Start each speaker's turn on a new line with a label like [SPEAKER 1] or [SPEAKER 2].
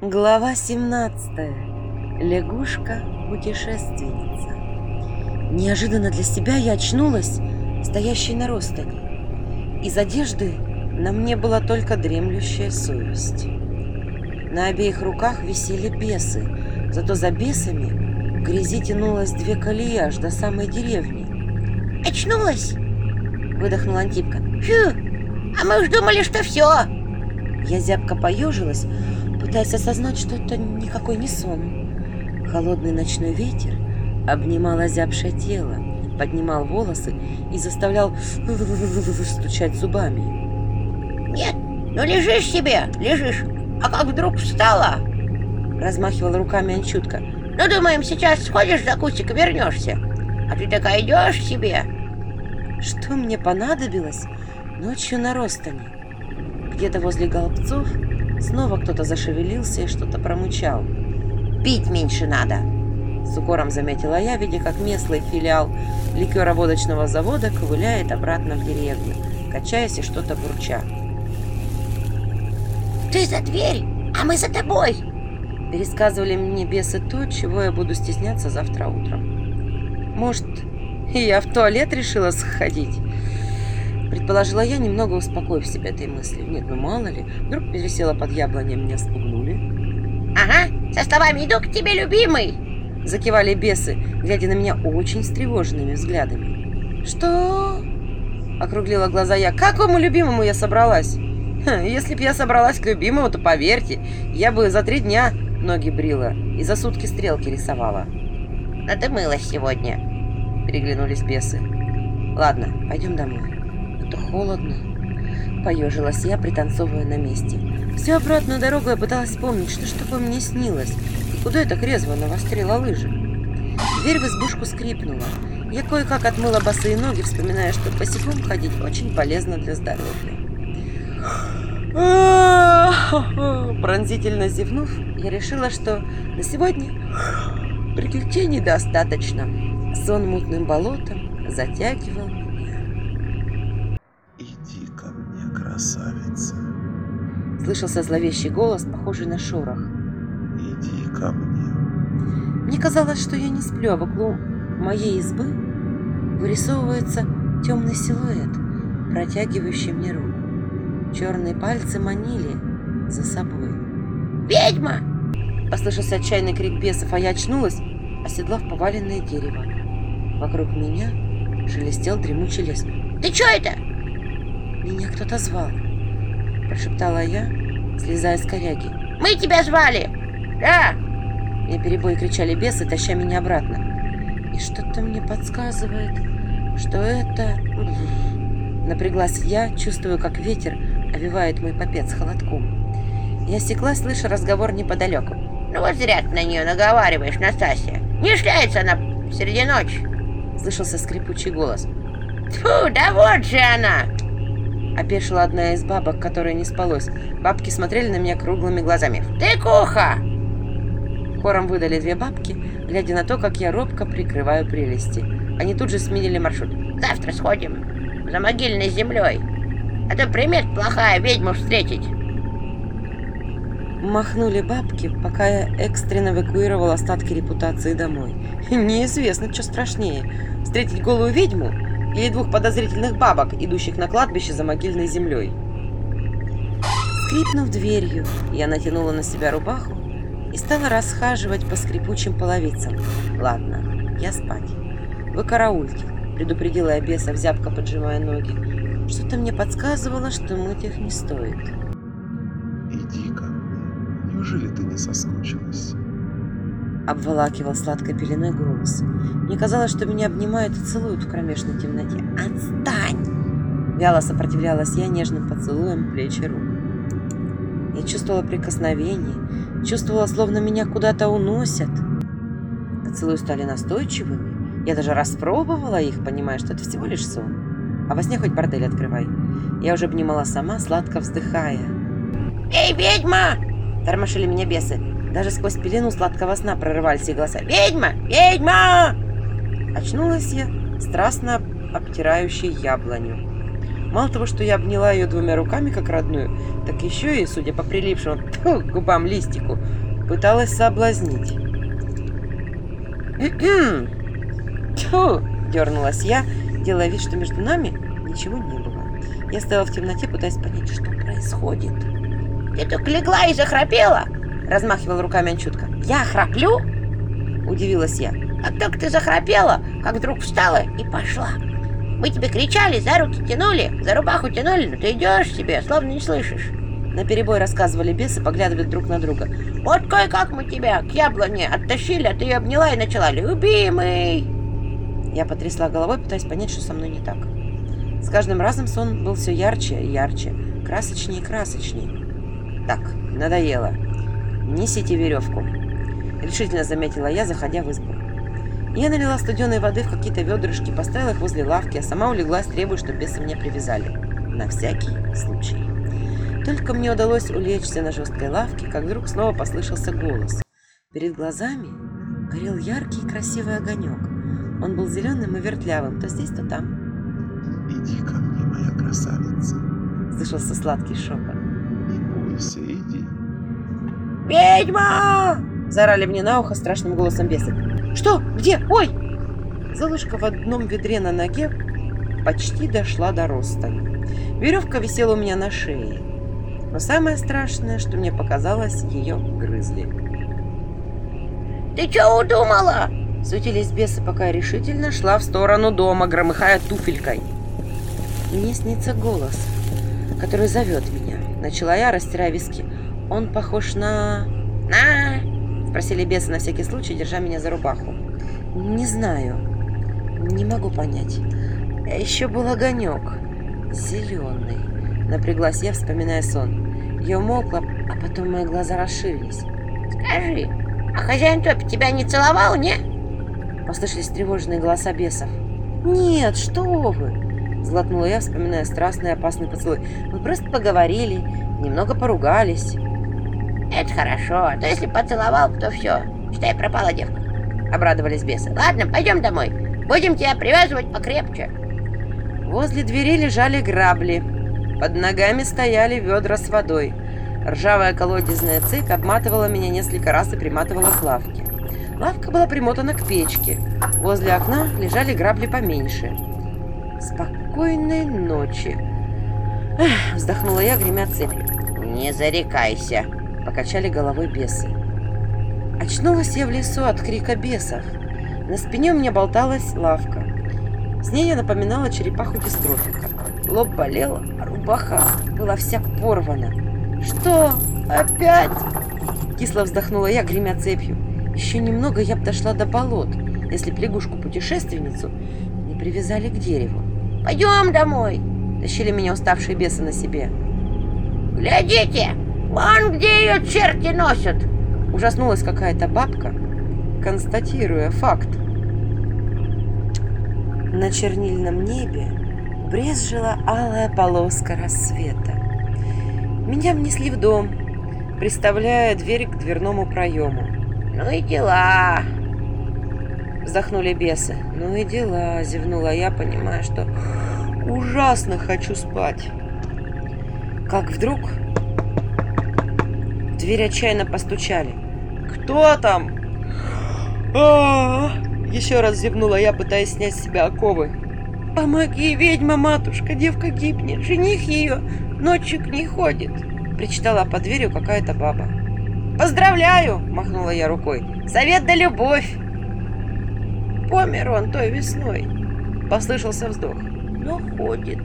[SPEAKER 1] Глава 17. Лягушка-путешественница. Неожиданно для себя я очнулась, стоящей на ростане. Из одежды на мне была только дремлющая совесть. На обеих руках висели бесы, зато за бесами в грязи тянулось две колеи аж до самой деревни.
[SPEAKER 2] Очнулась?
[SPEAKER 1] Выдохнула Антипка.
[SPEAKER 2] Фу, а мы уж думали, что все.
[SPEAKER 1] Я зябко поежилась, пытаясь осознать, что это никакой не сон. Холодный ночной ветер обнимал озябшее тело, поднимал волосы и заставлял стучать зубами.
[SPEAKER 2] Нет, ну лежишь себе, лежишь. А как вдруг встала?
[SPEAKER 1] Размахивал руками Анчутка.
[SPEAKER 2] Ну, думаем, сейчас сходишь за кустик и вернешься. А ты такая идешь себе.
[SPEAKER 1] Что мне понадобилось ночью на Ростане? Где-то возле голубцов снова кто-то зашевелился и что-то промычал.
[SPEAKER 2] Пить меньше надо.
[SPEAKER 1] С укором заметила я, видя, как местный филиал ликероводочного завода ковыляет обратно в деревню, качаясь и что-то бурча.
[SPEAKER 2] Ты за дверь, а мы за тобой.
[SPEAKER 1] Пересказывали мне бесы то, чего я буду стесняться завтра утром. Может, я в туалет решила сходить? Предположила я, немного успокоив себя этой мыслью. Нет, ну мало ли, вдруг пересела под яблонем, меня спугнули.
[SPEAKER 2] Ага, со словами иду к тебе, любимый.
[SPEAKER 1] Закивали бесы, глядя на меня очень встревоженными взглядами. «Что?» — округлила глаза я. «К какому любимому я собралась?» Ха, «Если б я собралась к любимому, то поверьте, я бы за три дня ноги брила и за сутки стрелки рисовала».
[SPEAKER 2] Но ты мылась сегодня.
[SPEAKER 1] Переглянулись бесы. «Ладно, пойдем домой. Это холодно». Поежилась я, пританцовывая на месте. Всю обратную дорогу я пыталась вспомнить, что ж такое мне снилось, и куда я так резво навострила лыжи. Дверь в избушку скрипнула. Я кое-как отмыла босые ноги, вспоминая, что босиком ходить очень полезно для здоровья. Пронзительно зевнув, я решила, что на сегодня приключений достаточно. Сон мутным болотом затягивал
[SPEAKER 3] красавица.
[SPEAKER 1] Слышался зловещий голос, похожий на шорох.
[SPEAKER 3] Иди ко мне.
[SPEAKER 1] Мне казалось, что я не сплю, а в углу моей избы вырисовывается темный силуэт, протягивающий мне руку. Черные пальцы манили за собой.
[SPEAKER 2] Ведьма!
[SPEAKER 1] Послышался отчаянный крик бесов, а я очнулась, оседлав поваленное дерево. Вокруг меня шелестел дремучий лес.
[SPEAKER 2] Ты что это?
[SPEAKER 1] «Меня кто-то звал», – прошептала я, слезая с коряги.
[SPEAKER 2] Мы тебя звали. Да,
[SPEAKER 1] Мне перебои кричали бесы, таща меня обратно. И что-то мне подсказывает, что это... Напряглась я, чувствую, как ветер овивает мой попец холодком. Я осеклась, слыша разговор неподалеку.
[SPEAKER 2] ну вот зря ты на нее наговариваешь, Настасья. Не шляется она среди ночи.
[SPEAKER 1] Слышался скрипучий голос.
[SPEAKER 2] Фу, да вот же она.
[SPEAKER 1] Опешила одна из бабок, которой не спалось. Бабки смотрели на меня круглыми глазами.
[SPEAKER 2] Ты куха.
[SPEAKER 1] Хором выдали две бабки, глядя на то, как я робко прикрываю прелести. Они тут же сменили маршрут.
[SPEAKER 2] Завтра сходим за могильной землей. А то примет плохая ведьму встретить.
[SPEAKER 1] Махнули бабки, пока я экстренно эвакуировал остатки репутации домой. Неизвестно, что страшнее. Встретить голую ведьму или двух подозрительных бабок, идущих на кладбище за могильной землей. Скрипнув дверью, я натянула на себя рубаху и стала расхаживать по скрипучим половицам. Ладно, я спать. Вы караульте, предупредила я беса, зябко поджимая ноги. Что-то мне подсказывало, что мыть их не стоит.
[SPEAKER 3] Иди ко мне. Неужели ты не соскучилась?
[SPEAKER 1] Обволакивал сладкой пеленой голос. Мне казалось, что меня обнимают и целуют в кромешной темноте. «Отстань!» Вяло сопротивлялась я нежным поцелуем плеч и рук. Я чувствовала прикосновение, чувствовала, словно меня куда-то уносят. Поцелуи стали настойчивыми. Я даже распробовала их, понимая, что это всего лишь сон. А во сне хоть бордель открывай. Я уже обнимала сама, сладко вздыхая.
[SPEAKER 2] Эй, ведьма!
[SPEAKER 1] Тормошили меня бесы. Даже сквозь пелену сладкого сна прорывались их голоса. «Ведьма! Ведьма!» Очнулась я, страстно обтирающей яблоню. Мало того, что я обняла ее двумя руками, как родную, так еще и, судя по прилипшему тьфу, губам листику, пыталась соблазнить. Тьфу! дернулась я, делая вид, что между нами ничего не было. Я стояла в темноте, пытаясь понять, что происходит.
[SPEAKER 2] Ты только легла и захрапела?
[SPEAKER 1] Размахивала руками Анчутка. «Я храплю?» Удивилась я.
[SPEAKER 2] А только ты захрапела, как вдруг встала и пошла. Мы тебе кричали, за руки тянули, за рубаху тянули, но ты идешь себе, словно не слышишь.
[SPEAKER 1] На перебой рассказывали бесы, поглядывая друг на друга.
[SPEAKER 2] Вот кое-как мы тебя к яблоне оттащили, а ты ее обняла и начала «Любимый!»
[SPEAKER 1] Я потрясла головой, пытаясь понять, что со мной не так. С каждым разом сон был все ярче и ярче, красочнее и красочнее. Так, надоело. Несите веревку. Решительно заметила я, заходя в избу. Я налила студеной воды в какие-то ведрышки, поставила их возле лавки, а сама улеглась, требуя, чтобы бесы меня привязали. На всякий случай. Только мне удалось улечься на жесткой лавке, как вдруг снова послышался голос. Перед глазами горел яркий и красивый огонек. Он был зеленым и вертлявым, то здесь, то там.
[SPEAKER 3] Иди ко мне, моя красавица.
[SPEAKER 1] Слышался сладкий шепот.
[SPEAKER 3] Не бойся.
[SPEAKER 2] «Ведьма!»
[SPEAKER 1] Заорали мне на ухо страшным голосом бесы. «Что? Где? Ой!» Золушка в одном ведре на ноге почти дошла до роста. Веревка висела у меня на шее. Но самое страшное, что мне показалось, ее грызли.
[SPEAKER 2] Ты что удумала?
[SPEAKER 1] Светились бесы, пока я решительно шла в сторону дома, громыхая туфелькой. Мне снится голос, который зовет меня. Начала я, растирая виски. Он похож на...
[SPEAKER 2] На!
[SPEAKER 1] Спросили бесы на всякий случай, держа меня за рубаху. Не знаю. Не могу понять. Еще был огонек. Зеленый. Напряглась я, вспоминая сон. Я умолкла, а потом мои глаза расширились.
[SPEAKER 2] Скажи, а хозяин топи тебя не целовал, не?
[SPEAKER 1] Послышались тревожные голоса бесов. «Нет, что вы!» Злотнула я, вспоминая страстный и опасный поцелуй. «Мы просто поговорили, немного поругались».
[SPEAKER 2] Это хорошо, а то если поцеловал, то все. Считай, пропала девка. Обрадовались бесы. Ладно, пойдем домой. Будем тебя привязывать покрепче.
[SPEAKER 1] Возле двери лежали грабли. Под ногами стояли ведра с водой. Ржавая колодезная цепь обматывала меня несколько раз и приматывала к лавке. Лавка была примотана к печке. Возле окна лежали грабли поменьше. Спокойной ночи. Эх, вздохнула я, гремя цепью.
[SPEAKER 2] Не зарекайся.
[SPEAKER 1] Покачали головой бесы. Очнулась я в лесу от крика бесов. На спине у меня болталась лавка. С ней я напоминала черепаху дистрофика. Лоб болел, а рубаха была вся порвана. «Что? Опять?» Кисло вздохнула я, гремя цепью. Еще немного я б дошла до болот, если б лягушку-путешественницу не привязали к дереву.
[SPEAKER 2] Пойдем домой.
[SPEAKER 1] Тащили меня уставшие бесы на себе.
[SPEAKER 2] Глядите, вон где ее черти носят.
[SPEAKER 1] Ужаснулась какая-то бабка, констатируя факт. На чернильном небе брезжила алая полоска рассвета. Меня внесли в дом, приставляя дверь к дверному проему.
[SPEAKER 2] Ну и дела.
[SPEAKER 1] Вздохнули бесы. Ну и дела, зевнула я, понимая, что ужасно хочу спать. Как вдруг дверь отчаянно постучали. «Кто там?» А-а-а! Еще раз зевнула я, пытаясь снять с себя оковы. «Помоги, ведьма-матушка, девка гибнет, жених ее ночью к ней ходит», причитала под дверью какая-то баба. «Поздравляю!» – махнула я рукой. «Совет да любовь!» «Помер он той весной!» – послышался вздох. «Но ходит!»